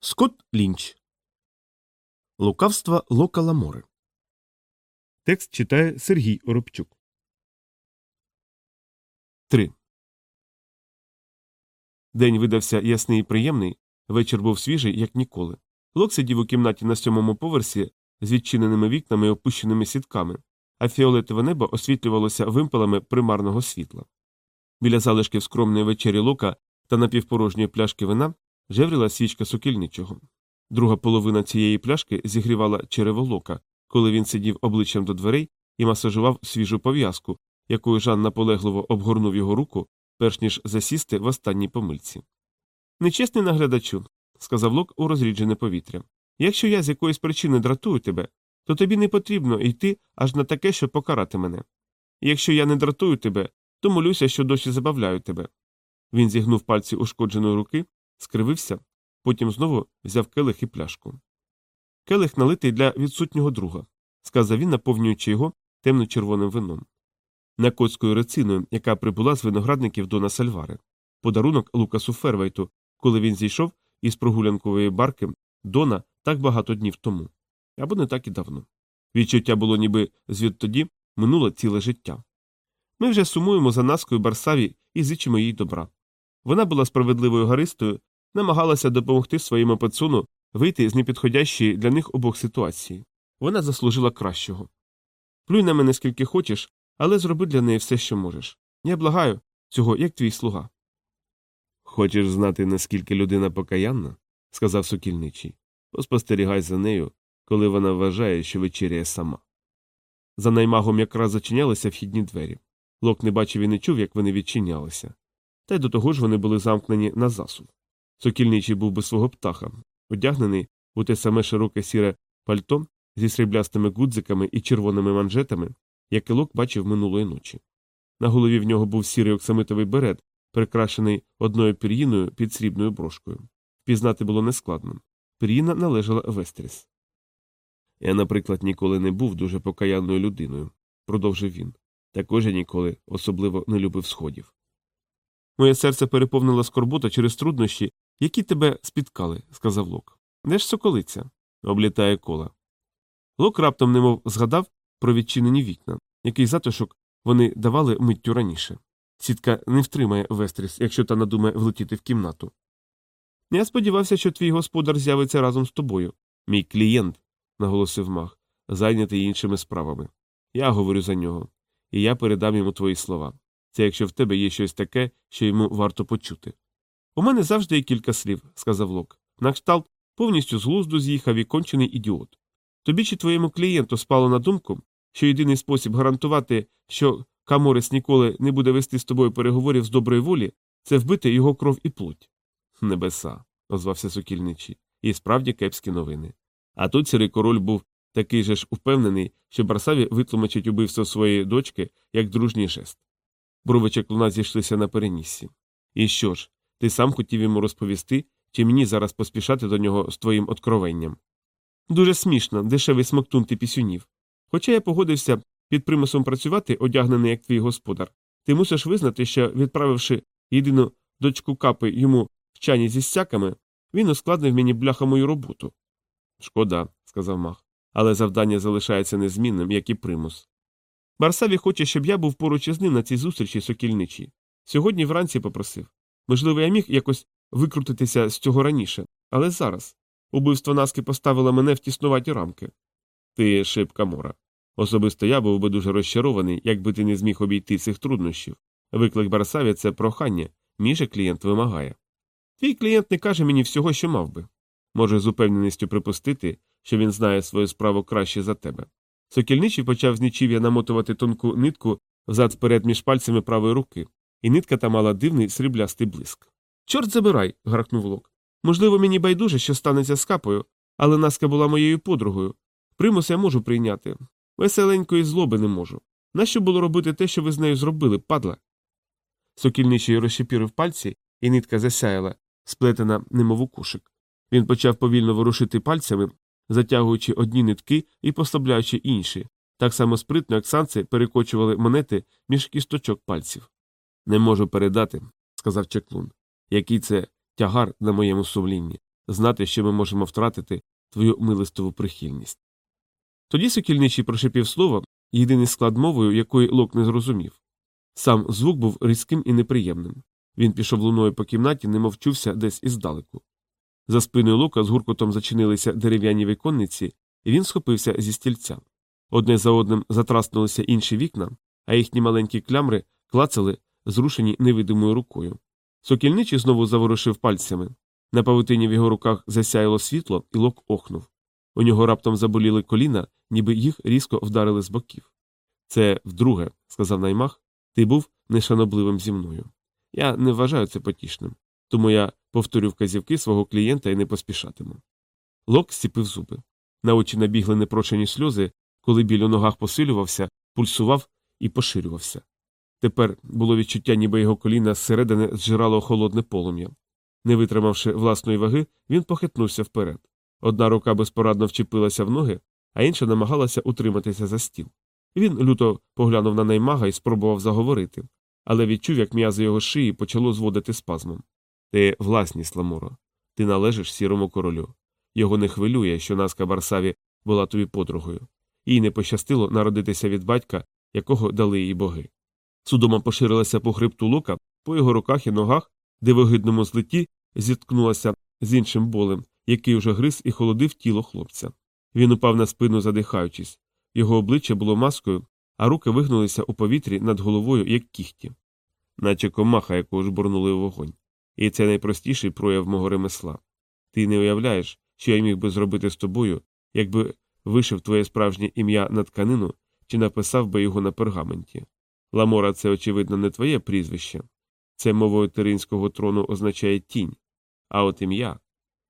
Скотт Лінч. Лукавства Лока Ламори. Текст читає Сергій Оробчук. 3. День видався ясний і приємний. Вечір був свіжий, як ніколи. Лок сидів у кімнаті на сьомому поверсі з відчиненими вікнами і опущеними сітками, а фіолетове небо освітлювалося вимпелами примарного світла. Біля залишків скромної вечері лока та напівпорожньої пляшки вина жевріла свічка сукільничого. Друга половина цієї пляшки зігрівала черево лока, коли він сидів обличчям до дверей і масажував свіжу пов'язку, якою Жан наполегливо обгорнув його руку, перш ніж засісти в останній помильці. Нечесний наглядачу, сказав Лок у розріджене повітря. Якщо я з якоїсь причини дратую тебе, то тобі не потрібно йти аж на таке, щоб покарати мене. Якщо я не дратую тебе, то молюся, що досі забавляю тебе. Він зігнув пальці ушкодженої руки, скривився, потім знову взяв келих і пляшку. Келих налитий для відсутнього друга, сказав він, наповнюючи його темно-червоним вином. Накоцькою рециною, яка прибула з виноградників Дона Сальвари, подарунок Лукасу Фервейту, коли він зійшов із прогулянкової барки Дона так багато днів тому, або не так і давно. Відчуття було, ніби звідтоді минуло ціле життя. Ми вже сумуємо за наскою Барсаві і зичимо їй добра. Вона була справедливою гаристою, намагалася допомогти своєму пацуну вийти з непідходящої для них обох ситуації. Вона заслужила кращого. Плюй на мене скільки хочеш, але зроби для неї все, що можеш. Я благаю цього, як твій слуга. Хочеш знати, наскільки людина покаянна? сказав сукільничий. Поспостерігай за нею, коли вона вважає, що вечеряє сама. За наймагом якраз зачинялися вхідні двері. Лок не бачив і не чув, як вони відчинялися. Та й до того ж вони були замкнені на засув. Сокільничий був би свого птаха, одягнений у те саме широке сіре пальто зі сріблястими гудзиками і червоними манжетами, яке Лок бачив минулої ночі. На голові в нього був сірий оксамитовий берет, прикрашений одною пір'їною під срібною брошкою. Впізнати було нескладно. Пір'їна належала Вестріс. Я, наприклад, ніколи не був дуже покаянною людиною, продовжив він. Також я ніколи особливо не любив сходів. Моє серце переповнило скорбота через труднощі, які тебе спіткали, сказав Лок. Де ж соколиця? облітає кола. Лок раптом немов згадав про відчинені вікна, який затишок вони давали миттю раніше. Сітка не втримає Вестріс, якщо та надумає влетіти в кімнату. Я сподівався, що твій господар з'явиться разом з тобою. Мій клієнт, наголосив мах, зайнятий іншими справами. Я говорю за нього, і я передам йому твої слова. Це якщо в тебе є щось таке, що йому варто почути. У мене завжди є кілька слів, сказав Лок. Накшталт повністю з глузду з'їхав і кончений ідіот. Тобі чи твоєму клієнту спало на думку, що єдиний спосіб гарантувати, що Каморис ніколи не буде вести з тобою переговорів з доброї волі, це вбити його кров і плоть. Небеса, озвався сокільничий, і справді кепські новини. А тут сірий король був такий же ж упевнений, що Барсаві витлумачить убивство своєї дочки як дружній жест. Брови чаклуна зійшлися на переніссі. І що ж, ти сам хотів йому розповісти, чи мені зараз поспішати до нього з твоїм откровенням? Дуже смішно, дешевий смоктун ти пісюнів. Хоча я погодився під примусом працювати, одягнений як твій господар, ти мусиш визнати, що, відправивши єдину дочку капи йому в чані зі стяками, він ускладнив мені бляха мою роботу. Шкода, сказав мах, але завдання залишається незмінним, як і примус. Барсаві хоче, щоб я був поруч із ним на цій зустрічі сокільничі. Сьогодні вранці попросив. Можливо, я міг якось викрутитися з цього раніше, але зараз. Убивство наски поставило мене в тіснуваті рамки. Ти шибка мора. Особисто я був би дуже розчарований, якби ти не зміг обійти цих труднощів. Виклик Барсаві це прохання, мій же клієнт вимагає. Твій клієнт не каже мені всього, що мав би. Може з упевненістю припустити, що він знає свою справу краще за тебе. Сокільничий почав з нічів'я намотувати тонку нитку взад вперед між пальцями правої руки, і нитка та мала дивний сріблястий блиск. Чорт забирай. гаркнув лок. Можливо, мені байдуже, що станеться з капою, але наска була моєю подругою. Примус я можу прийняти. Веселенької злоби не можу. Нащо було робити те, що ви з нею зробили, падла? Сокільничий розщепірив пальці, і нитка засяяла, сплетена, немов у кушик. Він почав повільно ворушити пальцями, затягуючи одні нитки і послабляючи інші, так само спритно, як санці перекочували монети між кісточок пальців. Не можу передати, сказав чеклун, який це тягар на моєму сумлінні. знати, що ми можемо втратити твою милостиву прихильність. Тоді сокільничий прошепів слово, єдиний склад мовою, якої Лок не зрозумів. Сам звук був різким і неприємним. Він пішов луною по кімнаті, немов чувся десь іздалеку. За спиною Лука з гуркотом зачинилися дерев'яні віконниці, і він схопився зі стільця. Одне за одним затраснулися інші вікна, а їхні маленькі клямри клацали, зрушені невидимою рукою. Сокільничий знову заворушив пальцями. На павутині в його руках засяяло світло, і лок охнув. У нього раптом заболіли коліна, ніби їх різко вдарили з боків. Це вдруге, сказав наймах, ти був нешанобливим зі мною. Я не вважаю це потішним, тому я повторю вказівки свого клієнта і не поспішатиму. Лок зціпив зуби. На очі набігли непрошені сльози, коли біль у ногах посилювався, пульсував і поширювався. Тепер було відчуття, ніби його коліна зсередини зжирало холодне полум'я. Не витримавши власної ваги, він похитнувся вперед. Одна рука безпорадно вчепилася в ноги, а інша намагалася утриматися за стіл. Він люто поглянув на наймага і спробував заговорити, але відчув, як м'язи його шиї почало зводити спазмом. Ти власність, Ламуро. Ти належиш сірому королю. Його не хвилює, що наска Барсаві була тобі подругою. Їй не пощастило народитися від батька, якого дали їй боги. Судома поширилася по хребту лука, по його руках і ногах, де в огидному злиті зіткнулася з іншим болем, який уже гриз і холодив тіло хлопця. Він упав на спину, задихаючись. Його обличчя було маскою, а руки вигнулися у повітрі над головою, як кіхті, наче комаха, яку жбурнули в вогонь. І це найпростіший прояв мого ремесла. Ти не уявляєш, що я міг би зробити з тобою, якби вишив твоє справжнє ім'я на тканину чи написав би його на пергаменті. Ламора це, очевидно, не твоє прізвище. Це мовою теринського трону означає тінь. А от ім'я.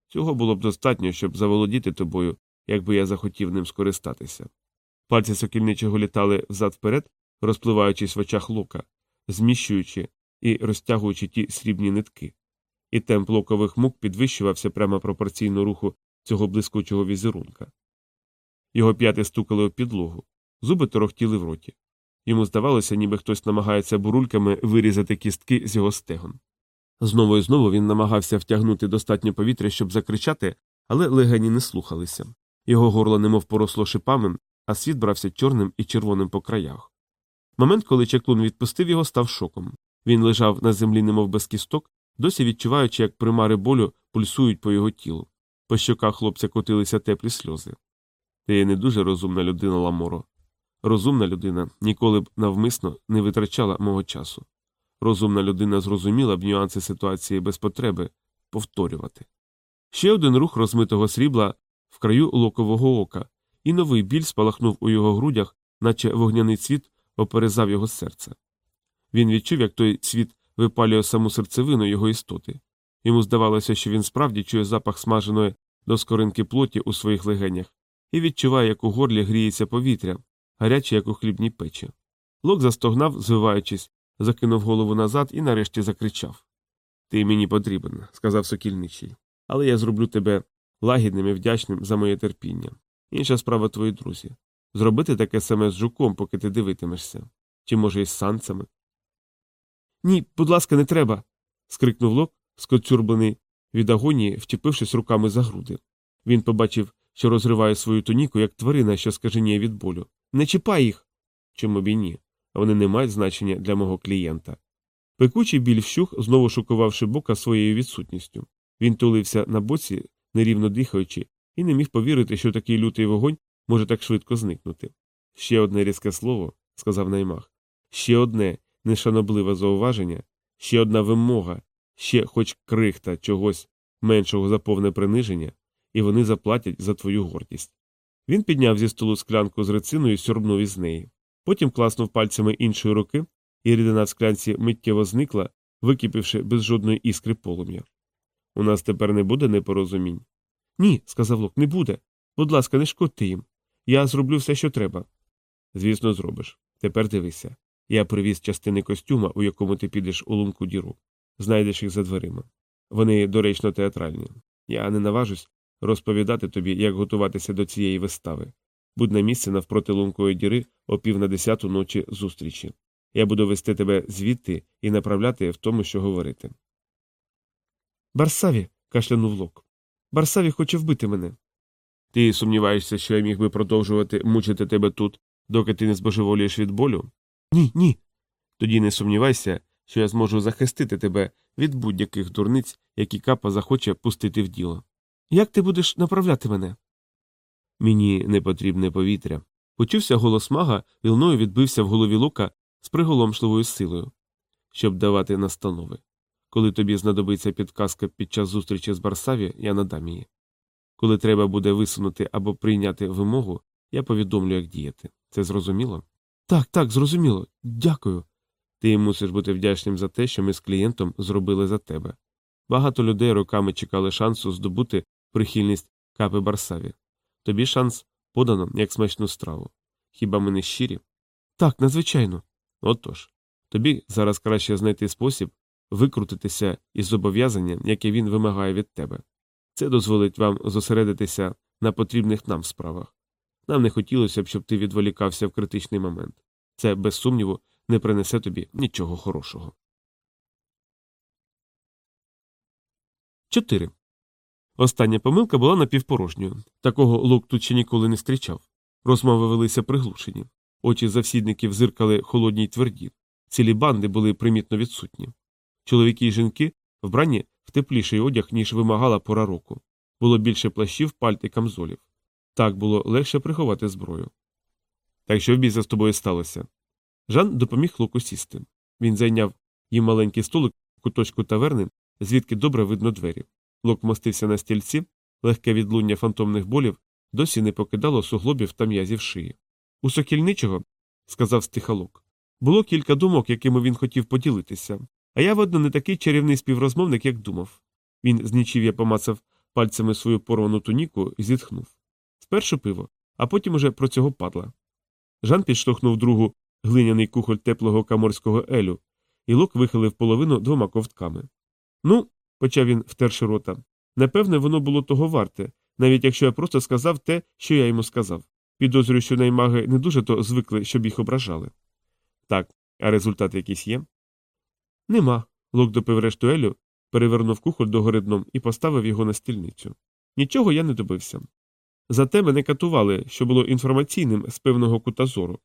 Цього було б достатньо, щоб заволодіти тобою, якби я захотів ним скористатися. Пальці сокільничого літали взад вперед, розпливаючись в очах лука, зміщуючи і розтягуючи ті срібні нитки. І темп локових мук підвищувався прямо пропорційно руху цього блискучого візерунка. Його п'яти стукали у підлогу, зуби торохтіли в роті. Йому здавалося, ніби хтось намагається бурульками вирізати кістки з його стегон. Знову і знову він намагався втягнути достатньо повітря, щоб закричати, але легені не слухалися. Його горло немов поросло шипами, а світ брався чорним і червоним по краях. Момент, коли чаклун відпустив його, став шоком. Він лежав на землі, немов без кісток, досі відчуваючи, як примари болю пульсують по його тілу. По щоках хлопця котилися теплі сльози. Ти не дуже розумна людина, Ламоро. Розумна людина ніколи б навмисно не витрачала мого часу. Розумна людина зрозуміла б нюанси ситуації без потреби повторювати. Ще один рух розмитого срібла в краю локового ока, і новий біль спалахнув у його грудях, наче вогняний цвіт оперезав його серце. Він відчув, як той цвіт випалює саму серцевину його істоти. Йому здавалося, що він справді чує запах смаженої до скоринки плоті у своїх легенях і відчуває, як у горлі гріється повітря, гаряче, як у хлібній печі. Лок застогнав, звиваючись, закинув голову назад і нарешті закричав Ти мені потрібен, сказав сокільничий, але я зроблю тебе лагідним і вдячним за моє терпіння. Інша справа твої друзі. Зробити таке саме з жуком, поки ти дивитимешся. Чи, може, із санцями. Ні, будь ласка, не треба. скрикнув Лок, скоцюрблений від агонії, вчепившись руками за груди. Він побачив, що розриває свою туніку, як тварина, що скаженіє від болю. Не чіпай їх. Чому б і ні? Вони не мають значення для мого клієнта. Пекучий біль вщух, знову шокувавши бока своєю відсутністю. Він тулився на боці, нерівно дихаючи, і не міг повірити, що такий лютий вогонь може так швидко зникнути. Ще одне різке слово, сказав наймах, ще одне нешанобливе зауваження, ще одна вимога, ще хоч крихта чогось меншого за повне приниження, і вони заплатять за твою гордість. Він підняв зі столу склянку з рециною і сьорбнув із неї. Потім класнув пальцями іншої руки, і рідина в склянці миттєво зникла, википівши без жодної іскри полум'я. У нас тепер не буде непорозумінь. Ні, сказав Лок, не буде. Будь ласка, не шкодьте їм. Я зроблю все, що треба. Звісно, зробиш. Тепер дивися. Я привіз частини костюма, у якому ти підеш у лунку діру. Знайдеш їх за дверима. Вони доречно театральні. Я не наважусь розповідати тобі, як готуватися до цієї вистави. Будь на місці навпроти лункої діри о пів на десяту ночі зустрічі. Я буду вести тебе звідти і направляти в тому, що говорити. Барсаві. кашлянув лок. Барсаві хоче вбити мене. Ти сумніваєшся, що я міг би продовжувати мучити тебе тут, доки ти не збожеволієш від болю? Ні, ні. Тоді не сумнівайся, що я зможу захистити тебе від будь-яких дурниць, які капа захоче пустити в діло. Як ти будеш направляти мене? Мені не потрібне повітря. Почувся голос мага, вілною відбився в голові лука з приголомшливою силою, щоб давати настанови. Коли тобі знадобиться підказка під час зустрічі з Барсаві, я надам її. Коли треба буде висунути або прийняти вимогу, я повідомлю, як діяти. Це зрозуміло? Так, так, зрозуміло. Дякую. Ти мусиш бути вдячним за те, що ми з клієнтом зробили за тебе. Багато людей роками чекали шансу здобути прихильність капи Барсаві. Тобі шанс подано як смачну страву. Хіба ми не щирі? Так, надзвичайно. Отож, тобі зараз краще знайти спосіб викрутитися із зобов'язання, яке він вимагає від тебе. Це дозволить вам зосередитися на потрібних нам справах. Нам не хотілося б, щоб ти відволікався в критичний момент. Це, без сумніву, не принесе тобі нічого хорошого. 4. Остання помилка була напівпорожньою. Такого Лук тут ще ніколи не зустрічав. Розмови велися приглушені. Очі завсідників зиркали холодні й тверді. Цілі банди були примітно відсутні. Чоловіки й жінки вбрані в тепліший одяг, ніж вимагала пора року. Було більше плащів, пальт і камзолів. Так було легше приховати зброю. Так що в біса з тобою сталося? Жан допоміг Луку сісти. Він зайняв їм маленький столик в куточку таверни, звідки добре видно двері. Лук мостився на стільці, легке відлуння фантомних болів досі не покидало суглобів та м'язів шиї. У сокільничого, сказав стихалок, було кілька думок, якими він хотів поділитися, а я, видно, не такий чарівний співрозмовник, як думав. Він з нічів'я помацав пальцями свою порвану туніку і зітхнув. Спершу пиво, а потім уже про цього падла. Жан підштовхнув другу глиняний кухоль теплого каморського елю, і лук вихилив половину двома ковтками. Ну, почав він, втерши рота, напевне, воно було того варте, навіть якщо я просто сказав те, що я йому сказав. Підозрюю, що наймаги не дуже то звикли, щоб їх ображали. Так, а результат якийсь є? Нема. Лук допив решту елю, перевернув кухоль догори дном і поставив його на стільницю. Нічого я не добився. Зате мене катували, що було інформаційним з певного кута зору.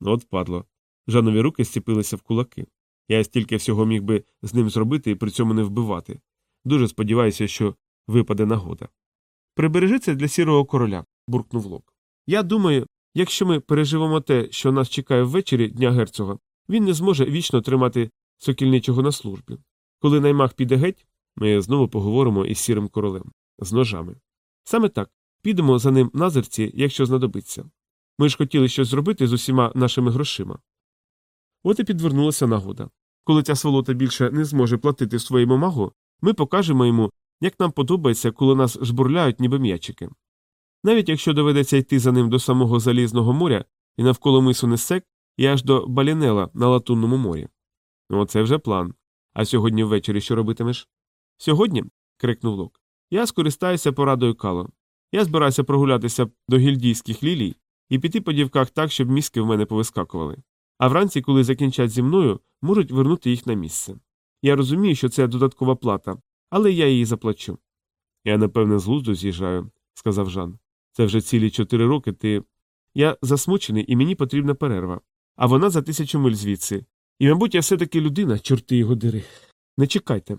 Ну, от падло. Жанові руки зціпилися в кулаки. Я стільки всього міг би з ним зробити і при цьому не вбивати. Дуже сподіваюся, що випаде нагода. Прибережи це для сірого короля, буркнув Лок. Я думаю, якщо ми переживемо те, що нас чекає ввечері дня герцога, він не зможе вічно тримати сокільничого на службі. Коли наймах піде геть, ми знову поговоримо із сірим королем з ножами. Саме так підемо за ним на зерці, якщо знадобиться. Ми ж хотіли щось зробити з усіма нашими грошима. От і підвернулася нагода. Коли ця сволота більше не зможе платити своєму магу, ми покажемо йому, як нам подобається, коли нас жбурляють, ніби м'ячики. Навіть якщо доведеться йти за ним до самого Залізного моря і навколо мису Несек, і аж до Балінела на Латунному морі. Оце вже план. А сьогодні ввечері що робитимеш? Сьогодні. крикнув Лок. Я скористаюся порадою Кало. Я збираюся прогулятися до гільдійських лілій і піти по дівках так, щоб мізки в мене повискакували. А вранці, коли закінчать зі мною, можуть вернути їх на місце. Я розумію, що це додаткова плата, але я її заплачу. Я, напевне, з глузду з'їжджаю, сказав Жан. Це вже цілі чотири роки ти. Я засмучений і мені потрібна перерва. А вона за тисячу миль звідси. І, мабуть, я все таки людина, чорти його дири. Не чекайте.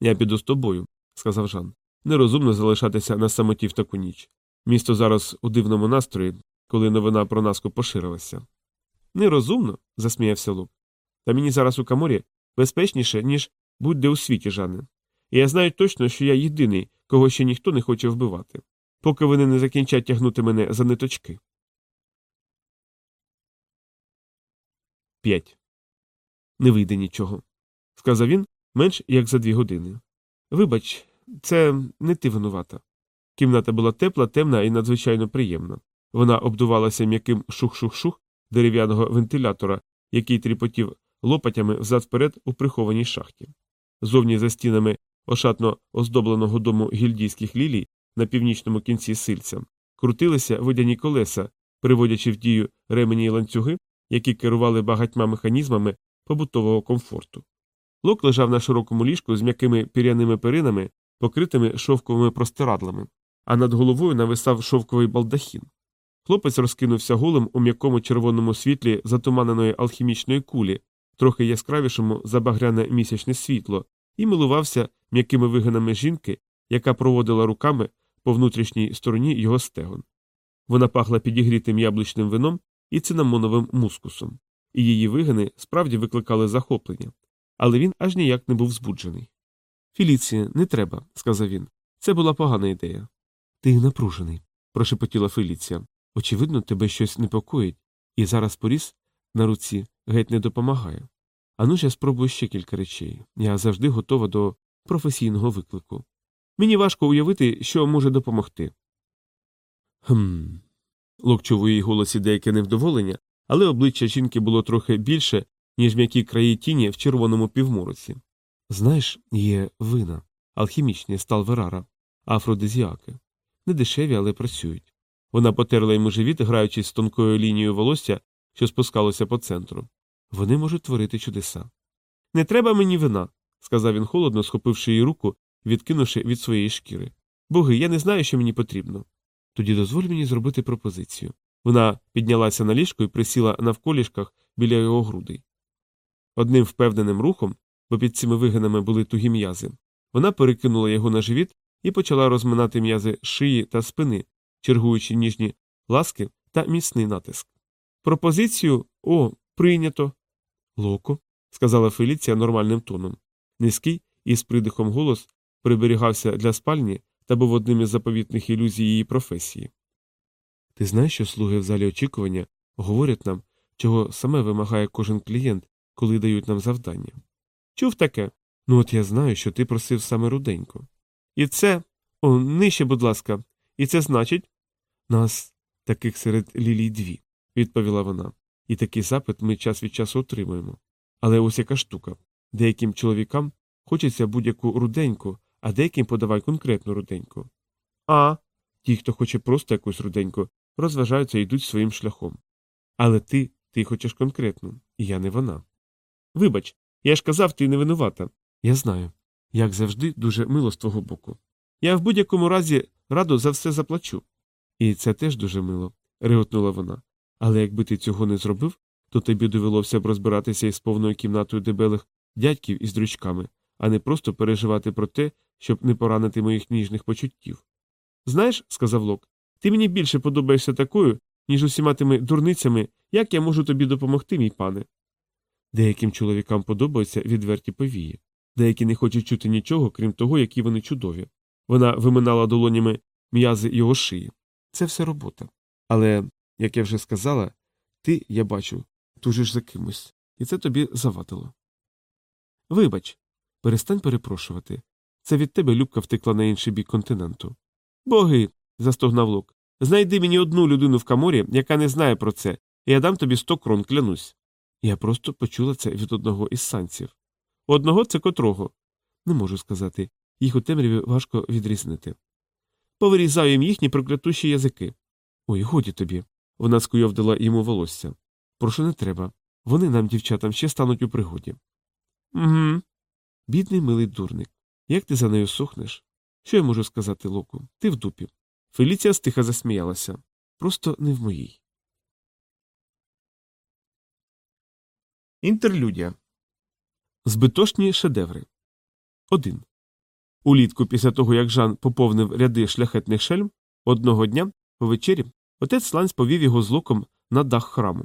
Я піду з тобою, сказав Жан. Нерозумно залишатися на самоті в таку ніч. Місто зараз у дивному настрої, коли новина про наску поширилася. Нерозумно, засміявся Лук. Та мені зараз у каморі безпечніше, ніж будь-де у світі, Жане. І я знаю точно, що я єдиний, кого ще ніхто не хоче вбивати, поки вони не закінчать тягнути мене за ниточки. 5. Не вийде нічого, сказав він менш як за дві години. Вибач, це не ти винувата. Кімната була тепла, темна і надзвичайно приємна. Вона обдувалася м'яким шух-шух-шух дерев'яного вентилятора, який тріпотів лопатями взад вперед у прихованій шахті. Зовні за стінами ошатно оздобленого дому гільдійських лілій на північному кінці сильця крутилися водяні колеса, приводячи в дію ремені й ланцюги, які керували багатьма механізмами побутового комфорту. Лок лежав на широкому ліжку з м'якими піряними перинами покритими шовковими простирадлами, а над головою нависав шовковий балдахін. Хлопець розкинувся голим у м'якому червоному світлі затуманеної алхімічної кулі, трохи яскравішому за багряне місячне світло, і милувався м'якими вигинами жінки, яка проводила руками по внутрішній стороні його стегон. Вона пахла підігрітим яблучним вином і цинамоновим мускусом, і її вигини справді викликали захоплення, але він аж ніяк не був збуджений. Феліція, не треба, сказав він. Це була погана ідея. Ти напружений, прошепотіла Феліція. Очевидно, тебе щось непокоїть, і зараз поріз на руці геть не допомагає. Ану ж я спробую ще кілька речей. Я завжди готова до професійного виклику. Мені важко уявити, що може допомогти. Хм. Лок чув у її голосі деяке невдоволення, але обличчя жінки було трохи більше, ніж м'які краї тіні в червоному півмороці. Знаєш, є вина, алхімічні сталверара, афродизіаки. Не дешеві, але працюють. Вона потерла йому живіт, граючись з тонкою лінією волосся, що спускалося по центру. Вони можуть творити чудеса. Не треба мені вина, сказав він холодно, схопивши її руку, відкинувши від своєї шкіри. Боги, я не знаю, що мені потрібно. Тоді дозволь мені зробити пропозицію. Вона піднялася на ліжко і присіла навколішках біля його грудей. Одним впевненим рухом, бо під цими вигинами були тугі м'язи, вона перекинула його на живіт і почала розминати м'язи шиї та спини, чергуючи ніжні ласки та міцний натиск. Пропозицію о, прийнято. Локо, сказала Феліція нормальним тоном. Низький і з придихом голос приберігався для спальні та був одним із заповітних ілюзій її професії. Ти знаєш, що слуги в залі очікування говорять нам, чого саме вимагає кожен клієнт, коли дають нам завдання. Чув таке. Ну от я знаю, що ти просив саме руденько. І це. О, нижче, будь ласка, і це значить. Нас таких серед лілій дві, відповіла вона, і такий запит ми час від часу отримуємо. Але ось яка штука. Деяким чоловікам хочеться будь-яку руденьку, а деяким подавай конкретну руденьку. А ті, хто хоче просто якусь руденьку, розважаються і йдуть своїм шляхом. Але ти, ти хочеш конкретну, і я не вона. Вибач, я ж казав, ти не винувата. Я знаю. Як завжди, дуже мило з твого боку. Я в будь-якому разі радо за все заплачу. І це теж дуже мило, реготнула вона. Але якби ти цього не зробив, то тобі довелося б розбиратися із повною кімнатою дебелих дядьків із дрючками, а не просто переживати про те, щоб не поранити моїх ніжних почуттів. Знаєш, сказав Лок, ти мені більше подобаєшся такою, ніж усіма тими дурницями, як я можу тобі допомогти, мій пане. Деяким чоловікам подобаються відверті повії, деякі не хочуть чути нічого, крім того, які вони чудові. Вона виминала долонями м'язи його шиї. Це все робота. Але, як я вже сказала, ти, я бачу, тужиш за кимось, і це тобі завадило. Вибач, перестань перепрошувати. Це від тебе Любка втекла на інший бік континенту. Боги. застогнав Лук. Знайди мені одну людину в каморі, яка не знає про це, і я дам тобі сто крон, клянусь. Я просто почула це від одного із санців. Одного це котрого? Не можу сказати. Їх у темряві важко відрізнити. Повирізаю їм їхні проклятущі язики. Ой, годі тобі. Вона скуйовдила йому волосся. Прошу не треба. Вони нам, дівчатам, ще стануть у пригоді. Угу. Бідний милий дурник. Як ти за нею сохнеш? Що я можу сказати, Локу? Ти в дупі. Феліція стиха засміялася. Просто не в моїй. Інтерлюдія. Збитошні шедеври. 1. Улітку, після того, як Жан поповнив ряди шляхетних шельм, одного дня, по вечері, отець Ланс повів його з луком на дах храму.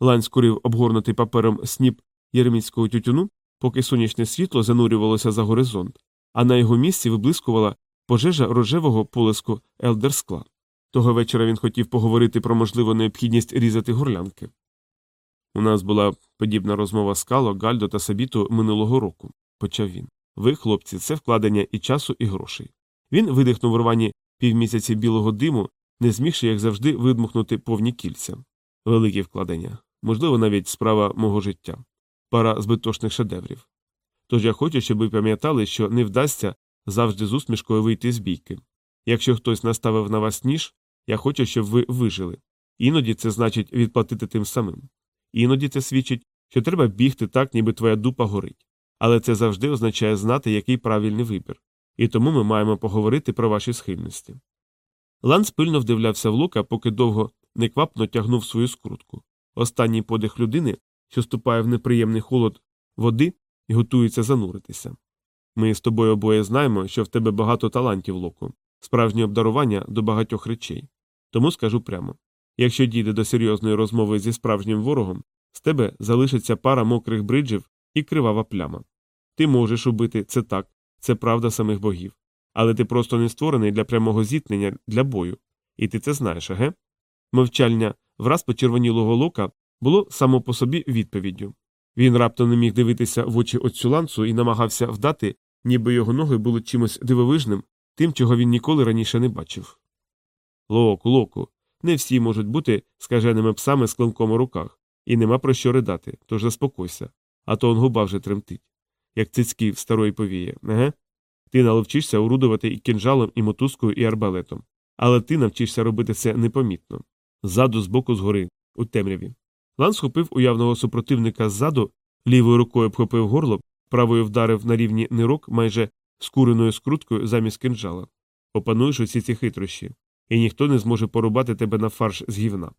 Ланс курив обгорнутий папером сніп єремінського тютюну, поки сонячне світло занурювалося за горизонт, а на його місці виблискувала пожежа рожевого полиску елдерскла. Того вечора він хотів поговорити про можливу необхідність різати горлянки. У нас була подібна розмова з Кало, Гальдо та Сабіту минулого року, почав він. Ви, хлопці, це вкладення і часу, і грошей. Він видихнув рвані півмісяці білого диму, не змігши, як завжди, видмухнути повні кільця. Великі вкладення, можливо, навіть справа мого життя, пара збитошних шедеврів. Тож я хочу, щоб ви пам'ятали, що не вдасться завжди з усмішкою вийти з бійки. Якщо хтось наставив на вас ніж, я хочу, щоб ви вижили. Іноді це значить відплатити тим самим. Іноді це свідчить, що треба бігти так, ніби твоя дупа горить. Але це завжди означає знати, який правильний вибір. і тому ми маємо поговорити про ваші схильності. Ланс пильно вдивлявся в лука, поки довго неквапно тягнув свою скрутку. Останній подих людини, що ступає в неприємний холод води і готується зануритися. Ми з тобою обоє знаємо, що в тебе багато талантів локу, справжнє обдарування до багатьох речей. Тому скажу прямо якщо дійде до серйозної розмови зі справжнім ворогом, з тебе залишиться пара мокрих бриджів і кривава пляма. Ти можеш убити це так, це правда самих богів. Але ти просто не створений для прямого зіткнення для бою. І ти це знаєш, аге? Мовчання враз почервонілого лока було само по собі відповіддю. Він раптом не міг дивитися в очі отцю і намагався вдати, ніби його ноги були чимось дивовижним, тим, чого він ніколи раніше не бачив. Локу, локу, не всі можуть бути скаженими псами з клинком у руках, і нема про що ридати, тож заспокойся, а то он губа вже тремтить, як цицьки в старої повіє, еге? Ти наловчишся орудувати і кінжалом, і мотузкою, і арбалетом, але ти навчишся робити це непомітно ззаду, збоку, згори, у темряві. Лан схопив уявного супротивника ззаду, лівою рукою обхопив горло, правою вдарив на рівні нирок майже скуреною скруткою замість кинджала. Опануєш усі ці хитрощі, і ніхто не зможе порубати тебе на фарш з гівна.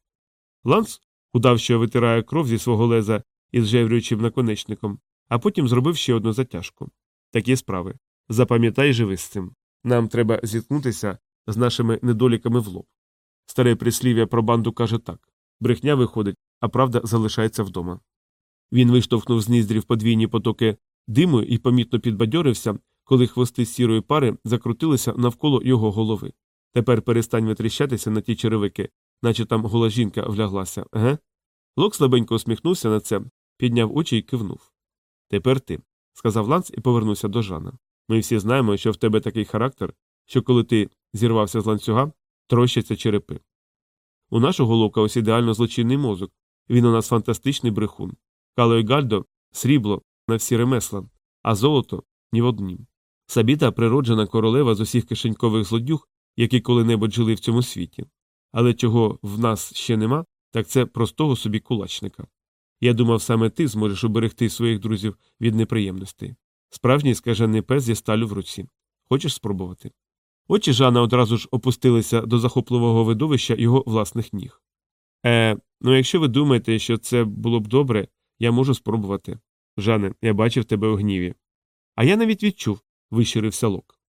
Ланс удав, що витирає кров зі свого леза із жеврюючим наконечником, а потім зробив ще одну затяжку. Такі справи. Запам'ятай живи з цим. Нам треба зіткнутися з нашими недоліками в лоб. Старе прислів'я про банду каже так брехня виходить, а правда залишається вдома. Він виштовхнув з ніздрів подвійні потоки диму і помітно підбадьорився, коли хвости сірої пари закрутилися навколо його голови. Тепер перестань витріщатися на ті черевики, наче там гола жінка вляглася, ге? Лок слабенько усміхнувся на це, підняв очі і кивнув. Тепер ти, сказав Ланс і повернувся до Жана. Ми всі знаємо, що в тебе такий характер, що коли ти зірвався з ланцюга, трощаться черепи. У нашого лока ось ідеально злочинний мозок. Він у нас фантастичний брехун. Кало і Гальдо срібло на всі ремесла, а золото ні в однім. Сабіта природжена королева з усіх кишенькових злодюг, які коли-небудь жили в цьому світі. Але чого в нас ще нема, так це простого собі кулачника. Я думав, саме ти зможеш уберегти своїх друзів від неприємностей. Справжній скажений пес зі сталю в руці. Хочеш спробувати? Очі Жана одразу ж опустилися до захопливого видовища його власних ніг. Е, ну якщо ви думаєте, що це було б добре, я можу спробувати. Жане, я бачив тебе у гніві. А я навіть відчув, вищирився лок.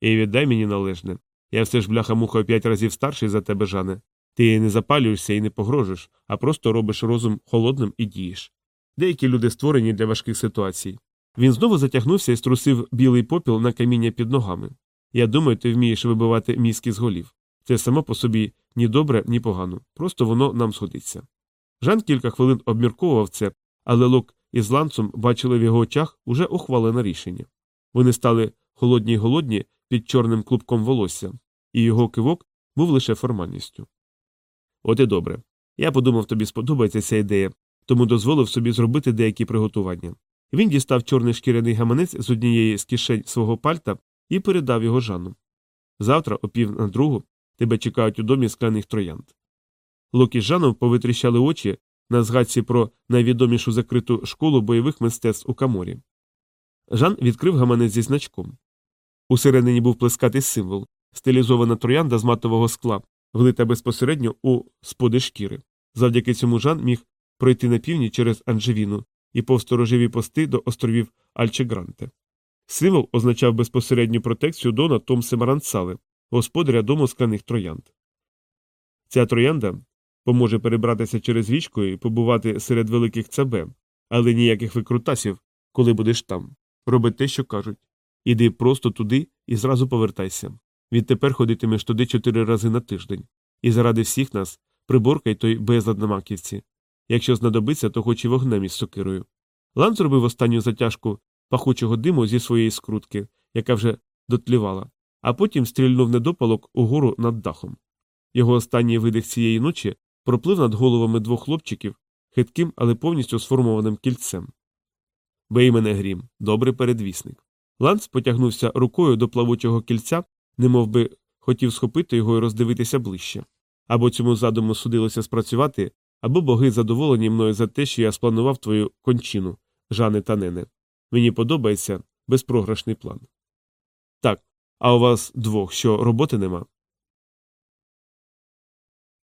І віддай мені належне. Я все ж бляха муха п'ять разів старший за тебе, Жане. Ти не запалюєшся і не погрожиш, а просто робиш розум холодним і дієш. Деякі люди створені для важких ситуацій. Він знову затягнувся і струсив білий попіл на каміння під ногами. Я думаю, ти вмієш вибивати мізки з голів. Це само по собі ні добре, ні погано, просто воно нам сходиться. Жан кілька хвилин обмірковував це, але Лок із ланцом бачили в його очах уже ухвалене рішення. Вони стали холодні й голодні під чорним клубком волосся, і його кивок був лише формальністю. От і добре. Я подумав, тобі сподобається ця ідея, тому дозволив собі зробити деякі приготування. Він дістав чорний шкіряний гаманець з однієї з кишень свого пальта і передав його Жанну. Завтра, о пів на другу, тебе чекають у домі скляних троянд. Лок і Жаном повитріщали очі на згадці про найвідомішу закриту школу бойових мистецтв у Каморі. Жан відкрив гаманець зі значком. Усередині був плескатий символ, стилізована троянда з матового скла, влита безпосередньо у споди шкіри. Завдяки цьому Жан міг пройти на північ через Анжевіну і повстороживі пости до островів Альчегранте. Символ означав безпосередню протекцію Дона Томсе Марансали, господаря дому скляних троянд. Ця троянда поможе перебратися через річку і побувати серед великих цабе, але ніяких викрутасів, коли будеш там. Роби те, що кажуть. Іди просто туди і зразу повертайся. Відтепер ходитимеш туди чотири рази на тиждень. І заради всіх нас приборкай той безлад на маківці. Якщо знадобиться, то хоч і вогнем із сокирою. Лан зробив останню затяжку пахучого диму зі своєї скрутки, яка вже дотлівала, а потім стрільнув недопалок угору над дахом. Його останній видих цієї ночі проплив над головами двох хлопчиків хитким, але повністю сформованим кільцем. Бей мене грім, добрий передвісник. Ланц потягнувся рукою до плавучого кільця, немов би хотів схопити його і роздивитися ближче. Або цьому задуму судилося спрацювати, або боги задоволені мною за те, що я спланував твою кончину, Жане та Нене. Мені подобається безпрограшний план. Так, А у вас двох що роботи нема?